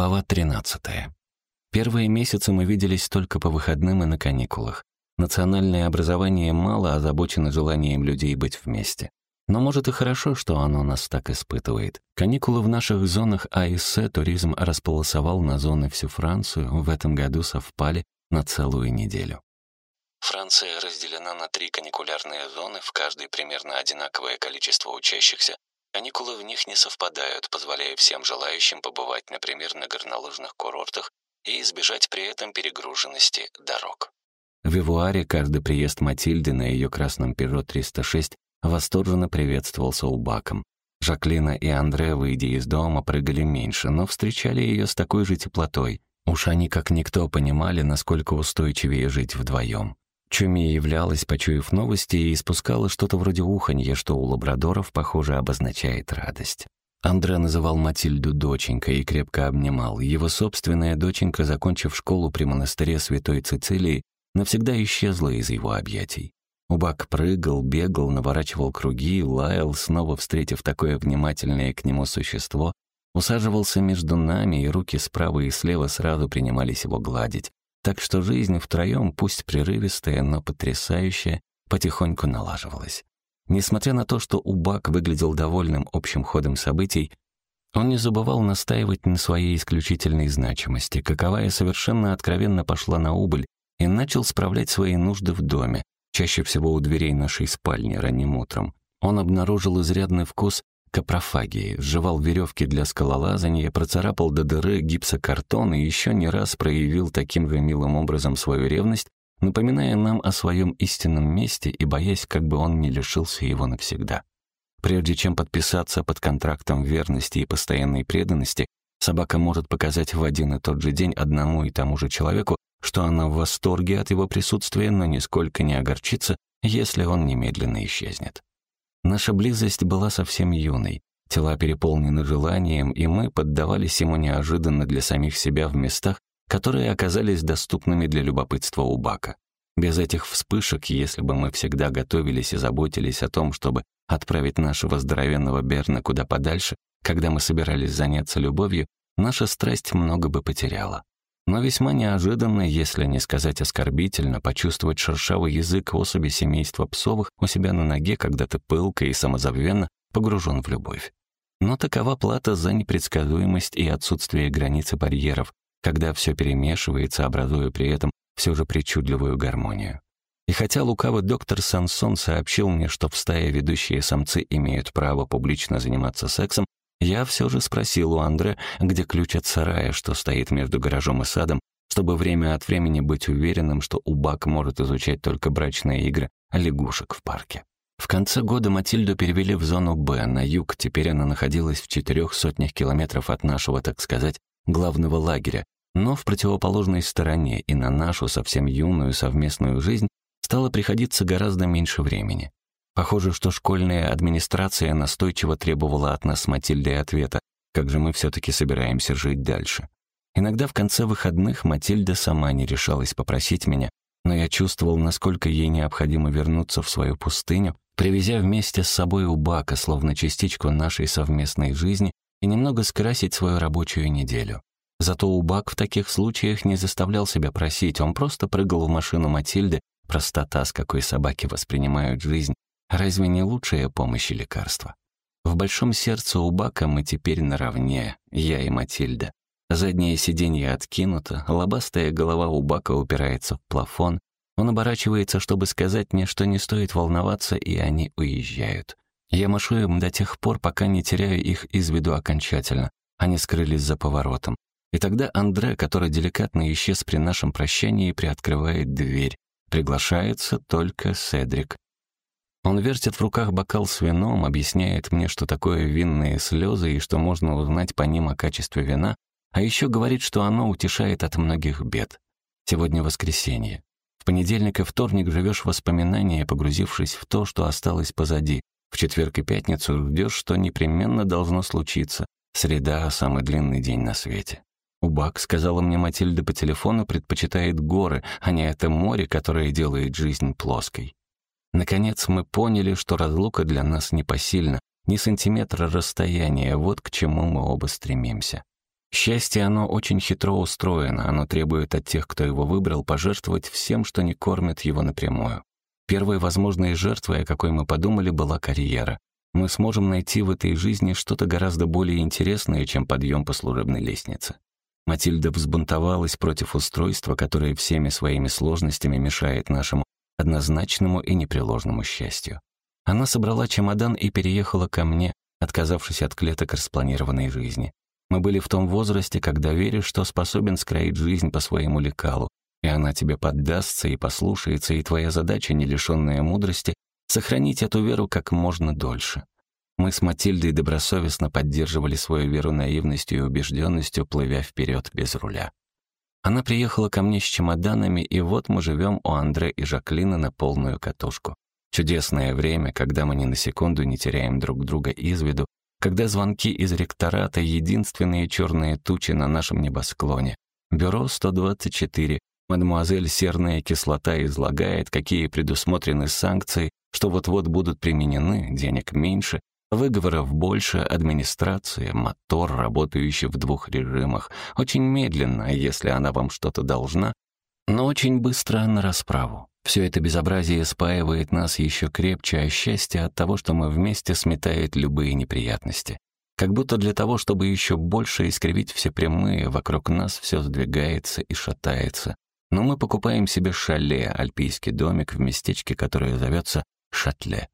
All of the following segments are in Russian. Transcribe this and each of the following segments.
Глава 13. Первые месяцы мы виделись только по выходным и на каникулах. Национальное образование мало озабочено желанием людей быть вместе. Но может и хорошо, что оно нас так испытывает. Каникулы в наших зонах АИС туризм располосовал на зоны всю Францию, в этом году совпали на целую неделю. Франция разделена на три каникулярные зоны, в каждой примерно одинаковое количество учащихся, Каникулы в них не совпадают, позволяя всем желающим побывать, например, на горнолыжных курортах и избежать при этом перегруженности дорог. В Вивуаре каждый приезд Матильды на ее красном Пежо 306 восторженно приветствовался Убаком. Жаклина и Андре, выйдя из дома, прыгали меньше, но встречали ее с такой же теплотой. Уж они как никто понимали, насколько устойчивее жить вдвоем. Чуми являлась, почуяв новости, и испускала что-то вроде уханья, что у лабрадоров, похоже, обозначает радость. Андре называл Матильду доченькой и крепко обнимал. Его собственная доченька, закончив школу при монастыре Святой Цицилии, навсегда исчезла из его объятий. Убак прыгал, бегал, наворачивал круги, лаял, снова встретив такое внимательное к нему существо, усаживался между нами, и руки справа и слева сразу принимались его гладить, так что жизнь втроем, пусть прерывистая, но потрясающая, потихоньку налаживалась. Несмотря на то, что Убак выглядел довольным общим ходом событий, он не забывал настаивать на своей исключительной значимости, каковая совершенно откровенно пошла на убыль, и начал справлять свои нужды в доме, чаще всего у дверей нашей спальни ранним утром. Он обнаружил изрядный вкус капрофагии, сживал веревки для скалолазания, процарапал до дыры гипсокартон и еще не раз проявил таким же милым образом свою ревность, напоминая нам о своем истинном месте и боясь, как бы он не лишился его навсегда. Прежде чем подписаться под контрактом верности и постоянной преданности, собака может показать в один и тот же день одному и тому же человеку, что она в восторге от его присутствия, но нисколько не огорчится, если он немедленно исчезнет. Наша близость была совсем юной, тела переполнены желанием, и мы поддавались ему неожиданно для самих себя в местах, которые оказались доступными для любопытства у Бака. Без этих вспышек, если бы мы всегда готовились и заботились о том, чтобы отправить нашего здоровенного Берна куда подальше, когда мы собирались заняться любовью, наша страсть много бы потеряла. Но весьма неожиданно, если не сказать оскорбительно, почувствовать шершавый язык особи семейства псовых у себя на ноге, когда ты пылко и самозабвенно погружен в любовь. Но такова плата за непредсказуемость и отсутствие границы барьеров, когда все перемешивается, образуя при этом все же причудливую гармонию. И хотя лукавый доктор Сансон сообщил мне, что в стае ведущие самцы имеют право публично заниматься сексом, я все же спросил у Андре, где ключ от сарая, что стоит между гаражом и садом, чтобы время от времени быть уверенным, что Убак может изучать только брачные игры лягушек в парке. В конце года Матильду перевели в зону «Б» на юг, теперь она находилась в четырех сотнях километров от нашего, так сказать, главного лагеря, но в противоположной стороне, и на нашу совсем юную совместную жизнь стало приходиться гораздо меньше времени. Похоже, что школьная администрация настойчиво требовала от нас с Матильдой ответа, как же мы все-таки собираемся жить дальше. Иногда в конце выходных Матильда сама не решалась попросить меня, но я чувствовал, насколько ей необходимо вернуться в свою пустыню, привезя вместе с собой Убака, словно частичку нашей совместной жизни, и немного скрасить свою рабочую неделю. Зато Убак в таких случаях не заставлял себя просить, он просто прыгал в машину Матильды, простота, с какой собаки воспринимают жизнь, Разве не лучшая помощь и лекарство? В большом сердце у Бака мы теперь наравне, я и Матильда. Заднее сиденье откинуто, лобастая голова у Бака упирается в плафон. Он оборачивается, чтобы сказать мне, что не стоит волноваться, и они уезжают. Я машу им до тех пор, пока не теряю их из виду окончательно. Они скрылись за поворотом. И тогда Андре, который деликатно исчез при нашем прощании, приоткрывает дверь. Приглашается только Седрик. Он вертит в руках бокал с вином, объясняет мне, что такое винные слезы и что можно узнать по ним о качестве вина, а еще говорит, что оно утешает от многих бед. Сегодня воскресенье. В понедельник и вторник живешь воспоминания, погрузившись в то, что осталось позади. В четверг и пятницу ждешь, что непременно должно случиться. Среда — самый длинный день на свете. Убак, сказала мне Матильда по телефону, предпочитает горы, а не это море, которое делает жизнь плоской. Наконец мы поняли, что разлука для нас непосильна, ни сантиметра расстояния, вот к чему мы оба стремимся. Счастье, оно очень хитро устроено, оно требует от тех, кто его выбрал, пожертвовать всем, что не кормит его напрямую. Первой возможной жертвой, о какой мы подумали, была карьера. Мы сможем найти в этой жизни что-то гораздо более интересное, чем подъем по служебной лестнице. Матильда взбунтовалась против устройства, которое всеми своими сложностями мешает нашему однозначному и непреложному счастью. Она собрала чемодан и переехала ко мне, отказавшись от клеток распланированной жизни. Мы были в том возрасте, когда веришь, что способен скроить жизнь по своему лекалу, и она тебе поддастся и послушается, и твоя задача, не лишенная мудрости, сохранить эту веру как можно дольше. Мы с Матильдой добросовестно поддерживали свою веру наивностью и убежденностью, плывя вперед без руля. Она приехала ко мне с чемоданами, и вот мы живем у Андре и Жаклина на полную катушку. Чудесное время, когда мы ни на секунду не теряем друг друга из виду, когда звонки из ректората — единственные черные тучи на нашем небосклоне. Бюро 124. Мадемуазель Серная кислота излагает, какие предусмотрены санкции, что вот-вот будут применены, денег меньше, выговоров больше, администрация, мотор, работающий в двух режимах. Очень медленно, если она вам что-то должна, но очень быстро на расправу. Все это безобразие спаивает нас еще крепче, а счастье от того, что мы вместе сметает любые неприятности. Как будто для того, чтобы еще больше искривить все прямые, вокруг нас все сдвигается и шатается. Но мы покупаем себе шале, альпийский домик в местечке, которое зовется Шатле.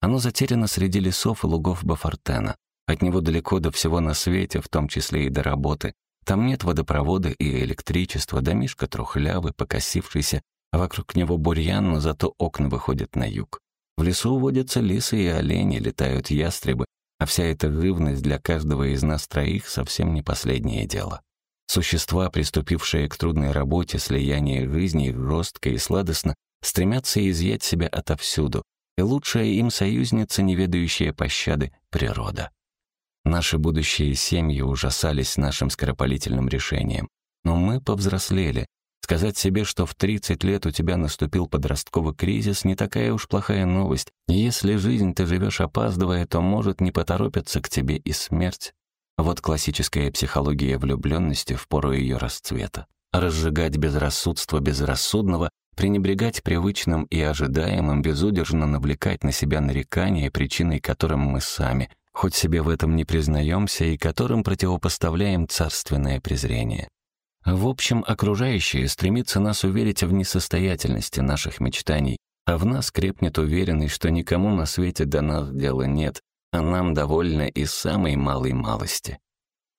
Оно затеряно среди лесов и лугов Бафортена. От него далеко до всего на свете, в том числе и до работы. Там нет водопровода и электричества, домишка трухлявый, покосившийся, а вокруг него бурьян, но зато окна выходят на юг. В лесу водятся лисы и олени, летают ястребы, а вся эта живность для каждого из нас троих совсем не последнее дело. Существа, приступившие к трудной работе слияния жизни, жестко и сладостно, стремятся изъять себя отовсюду, и лучшая им союзница, не ведающая пощады, — природа. Наши будущие семьи ужасались нашим скоропалительным решением, но мы повзрослели, Сказать себе, что в 30 лет у тебя наступил подростковый кризис, не такая уж плохая новость. Если жизнь ты живешь опаздывая, то может не поторопиться к тебе и смерть. Вот классическая психология влюбленности в пору ее расцвета. Разжигать безрассудство безрассудного, пренебрегать привычным и ожидаемым, безудержно навлекать на себя нарекания, причиной которым мы сами, хоть себе в этом не признаемся и которым противопоставляем царственное презрение. В общем, окружающие стремятся нас уверить в несостоятельности наших мечтаний, а в нас крепнет уверенность, что никому на свете до нас дела нет, а нам довольно и самой малой малости.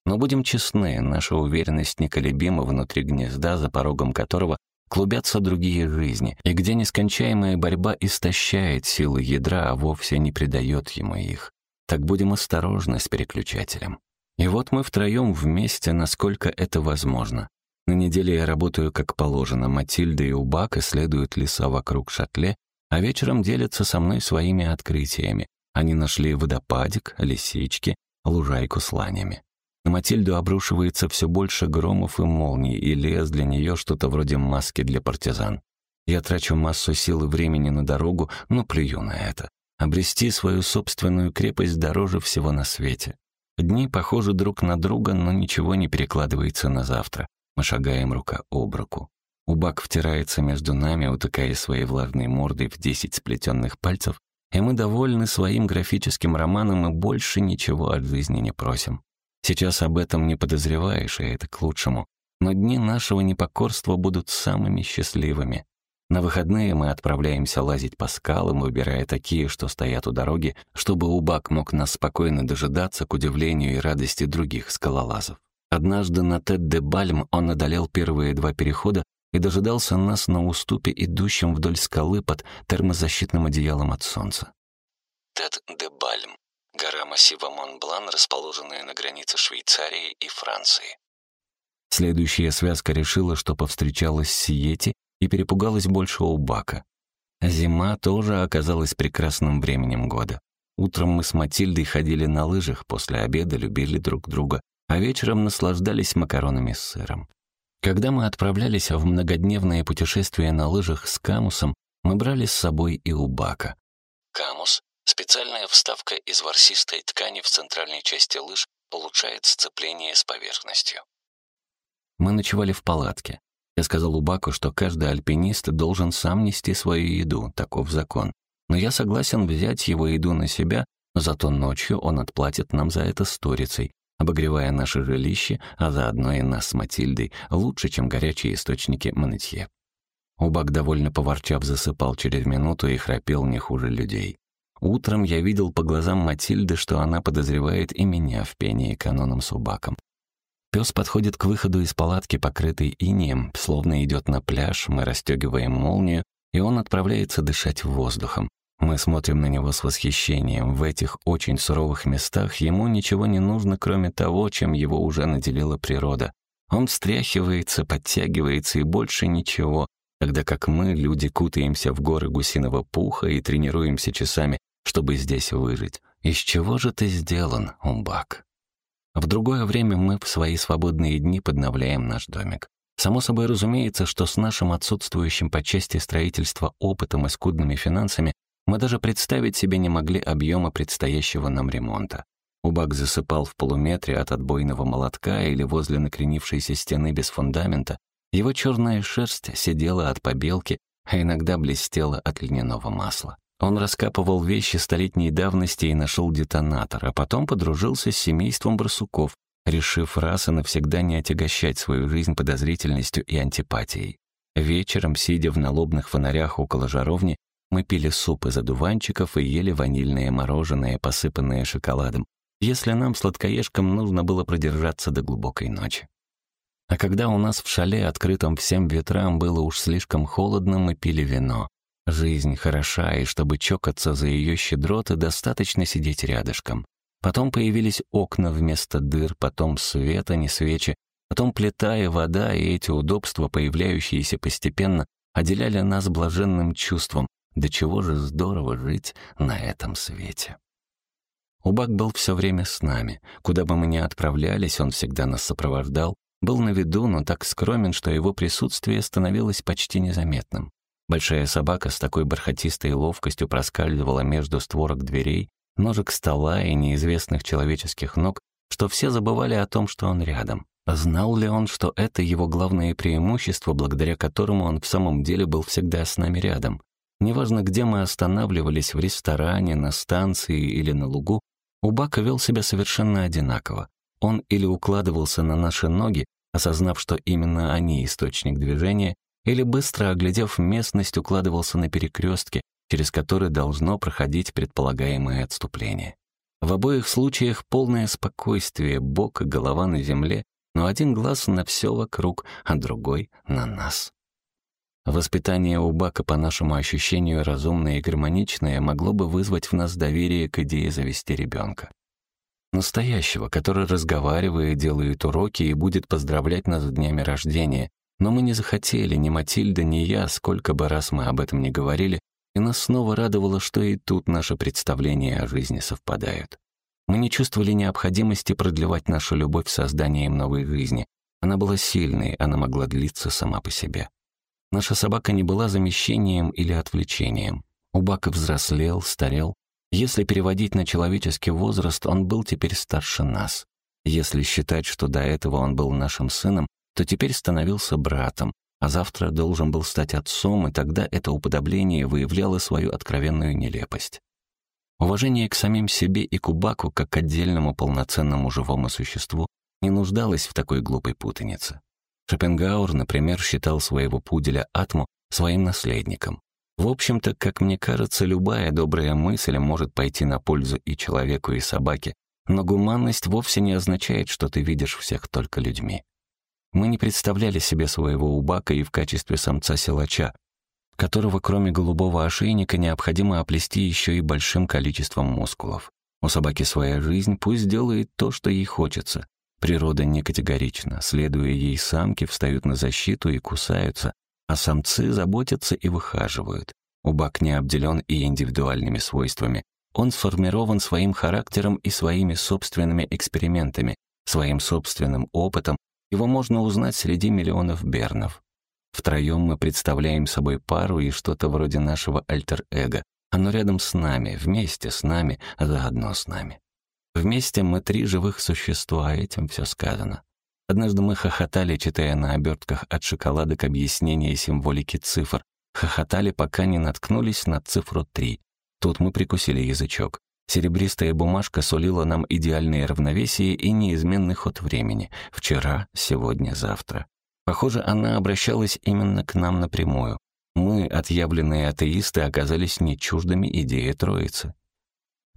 Но будем честны, наша уверенность неколебима внутри гнезда, за порогом которого клубятся другие жизни, и где нескончаемая борьба истощает силы ядра, а вовсе не придает ему их. Так будем осторожны с переключателем. И вот мы втроем вместе, насколько это возможно. На неделе я работаю как положено. Матильда и Убак исследуют леса вокруг шатле, а вечером делятся со мной своими открытиями. Они нашли водопадик, лисички, лужайку с ланями. На Матильду обрушивается все больше громов и молний, и лес для нее что-то вроде маски для партизан. Я трачу массу сил и времени на дорогу, но плюю на это. Обрести свою собственную крепость дороже всего на свете. Дни похожи друг на друга, но ничего не перекладывается на завтра. Мы шагаем рука об руку. Убак втирается между нами, утыкая своей влажной мордой в десять сплетенных пальцев, и мы довольны своим графическим романом и больше ничего от жизни не просим. Сейчас об этом не подозреваешь, и это к лучшему. Но дни нашего непокорства будут самыми счастливыми. На выходные мы отправляемся лазить по скалам, выбирая такие, что стоят у дороги, чтобы Убак мог нас спокойно дожидаться к удивлению и радости других скалолазов. Однажды на Тет-де-Бальм он одолел первые два перехода и дожидался нас на уступе, идущем вдоль скалы под термозащитным одеялом от солнца. Тет-де-Бальм — гора массива Монблан, расположенная на границе Швейцарии и Франции. Следующая связка решила, что повстречалась с Сиети и перепугалась больше у Бака. Зима тоже оказалась прекрасным временем года. Утром мы с Матильдой ходили на лыжах, после обеда любили друг друга, а вечером наслаждались макаронами с сыром. Когда мы отправлялись в многодневное путешествие на лыжах с камусом, мы брали с собой и убака. Камус — специальная вставка из ворсистой ткани в центральной части лыж, улучшает сцепление с поверхностью. Мы ночевали в палатке. Я сказал Убаку, что каждый альпинист должен сам нести свою еду, таков закон. Но я согласен взять его еду на себя, зато ночью он отплатит нам за это сторицей, обогревая наше жилище, а заодно и нас с Матильдой, лучше, чем горячие источники Монетье. Убак, довольно поворчав, засыпал через минуту и храпел не хуже людей. Утром я видел по глазам Матильды, что она подозревает и меня в пении каноном с. Пес подходит к выходу из палатки, покрытой инеем, словно идет на пляж, мы расстегиваем молнию, и он отправляется дышать воздухом. Мы смотрим на него с восхищением. В этих очень суровых местах ему ничего не нужно, кроме того, чем его уже наделила природа. Он встряхивается, подтягивается и больше ничего, тогда как мы, люди, кутаемся в горы гусиного пуха и тренируемся часами, чтобы здесь выжить. Из чего же ты сделан, Умбак? В другое время мы в свои свободные дни подновляем наш домик. Само собой разумеется, что с нашим отсутствующим по части строительства опытом и скудными финансами мы даже представить себе не могли объема предстоящего нам ремонта. Убак засыпал в полуметре от отбойного молотка или возле накренившейся стены без фундамента. Его черная шерсть сидела от побелки, а иногда блестела от льняного масла. Он раскапывал вещи столетней давности и нашел детонатор, а потом подружился с семейством барсуков, решив раз и навсегда не отягощать свою жизнь подозрительностью и антипатией. Вечером, сидя в налобных фонарях около жаровни, мы пили суп из одуванчиков и ели ванильное мороженое, посыпанное шоколадом, если нам, сладкоежкам, нужно было продержаться до глубокой ночи. А когда у нас в шале, открытом всем ветрам, было уж слишком холодно, мы пили вино. Жизнь хороша, и чтобы чокаться за ее щедроты, достаточно сидеть рядышком. Потом появились окна вместо дыр, потом света, не свечи, потом плита и вода, и эти удобства, появляющиеся постепенно, отделяли нас блаженным чувством, до чего же здорово жить на этом свете. Убак был все время с нами. Куда бы мы ни отправлялись, он всегда нас сопровождал, был на виду, но так скромен, что его присутствие становилось почти незаметным. Большая собака с такой бархатистой ловкостью проскальзывала между створок дверей, ножек стола и неизвестных человеческих ног, что все забывали о том, что он рядом. Знал ли он, что это его главное преимущество, благодаря которому он в самом деле был всегда с нами рядом? Неважно, где мы останавливались, в ресторане, на станции или на лугу, Убака вел себя совершенно одинаково. Он или укладывался на наши ноги, осознав, что именно они источник движения, или быстро оглядев местность, укладывался на перекрестке, через который должно проходить предполагаемое отступление. В обоих случаях полное спокойствие, бок и голова на земле, но один глаз на все вокруг, а другой — на нас. Воспитание у Бака, по нашему ощущению, разумное и гармоничное, могло бы вызвать в нас доверие к идее завести ребенка. Настоящего, который разговаривает, делает уроки и будет поздравлять нас с днями рождения. Но мы не захотели, ни Матильда, ни я, сколько бы раз мы об этом не говорили, и нас снова радовало, что и тут наши представления о жизни совпадают. Мы не чувствовали необходимости продлевать нашу любовь созданием новой жизни. Она была сильной, она могла длиться сама по себе. Наша собака не была замещением или отвлечением. Убак взрослел, старел. Если переводить на человеческий возраст, он был теперь старше нас. Если считать, что до этого он был нашим сыном, то теперь становился братом, а завтра должен был стать отцом, и тогда это уподобление выявляло свою откровенную нелепость. Уважение к самим себе и к Убаку, как к отдельному полноценному живому существу, не нуждалось в такой глупой путанице. Шопенгауэр, например, считал своего пуделя Атму своим наследником. В общем-то, как мне кажется, любая добрая мысль может пойти на пользу и человеку, и собаке, но гуманность вовсе не означает, что ты видишь всех только людьми. Мы не представляли себе своего убака и в качестве самца-силача, которого кроме голубого ошейника необходимо оплести еще и большим количеством мускулов. У собаки своя жизнь, пусть делает то, что ей хочется. Природа не категорична, следуя ей самки встают на защиту и кусаются, а самцы заботятся и выхаживают. Убак не обделен и индивидуальными свойствами. Он сформирован своим характером и своими собственными экспериментами, своим собственным опытом. Его можно узнать среди миллионов бернов. Втроем мы представляем собой пару и что-то вроде нашего альтер-эго. Оно рядом с нами, вместе с нами, заодно с нами. Вместе мы три живых существа, этим все сказано. Однажды мы хохотали, читая на обертках от шоколадок объяснения символики цифр. Хохотали, пока не наткнулись на цифру три. Тут мы прикусили язычок. Серебристая бумажка сулила нам идеальное равновесие и неизменный ход времени. Вчера, сегодня, завтра. Похоже, она обращалась именно к нам напрямую. Мы, отъявленные атеисты, оказались не чуждыми идеи Троицы.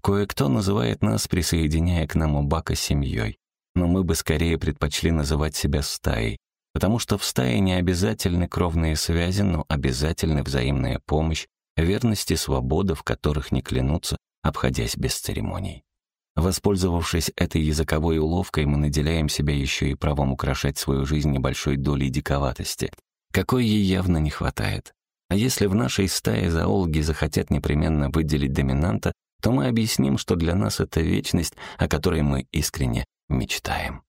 Кое-кто называет нас, присоединяя к нам Убака, семьей. Но мы бы скорее предпочли называть себя стаей, потому что в стае не обязательны кровные связи, но обязательны взаимная помощь, верность и свобода, в которых не клянутся, обходясь без церемоний. Воспользовавшись этой языковой уловкой, мы наделяем себя еще и правом украшать свою жизнь небольшой долей диковатости, какой ей явно не хватает. А если в нашей стае зоологи захотят непременно выделить доминанта, то мы объясним, что для нас это вечность, о которой мы искренне мечтаем.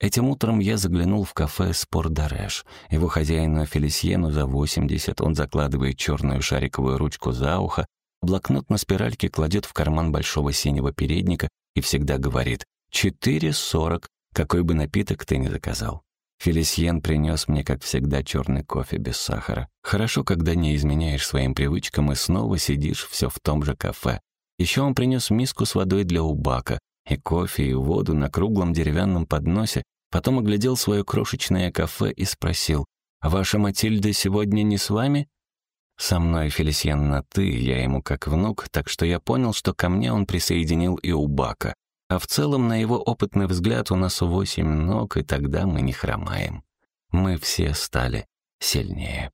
Этим утром я заглянул в кафе «Спордареш». Его хозяину Фелисьену за 80, он закладывает черную шариковую ручку за ухо, Блокнот на спиральке кладет в карман большого синего передника и всегда говорит «Четыре сорок, какой бы напиток ты ни заказал». Фелисьен принес мне, как всегда, черный кофе без сахара. Хорошо, когда не изменяешь своим привычкам и снова сидишь все в том же кафе. Еще он принес миску с водой для убака, и кофе, и воду на круглом деревянном подносе, потом оглядел свое крошечное кафе и спросил, «Ваша Матильда сегодня не с вами?» Со мной Фелисьян на «ты», я ему как внук, так что я понял, что ко мне он присоединил и Убака. А в целом, на его опытный взгляд, у нас восемь ног, и тогда мы не хромаем. Мы все стали сильнее.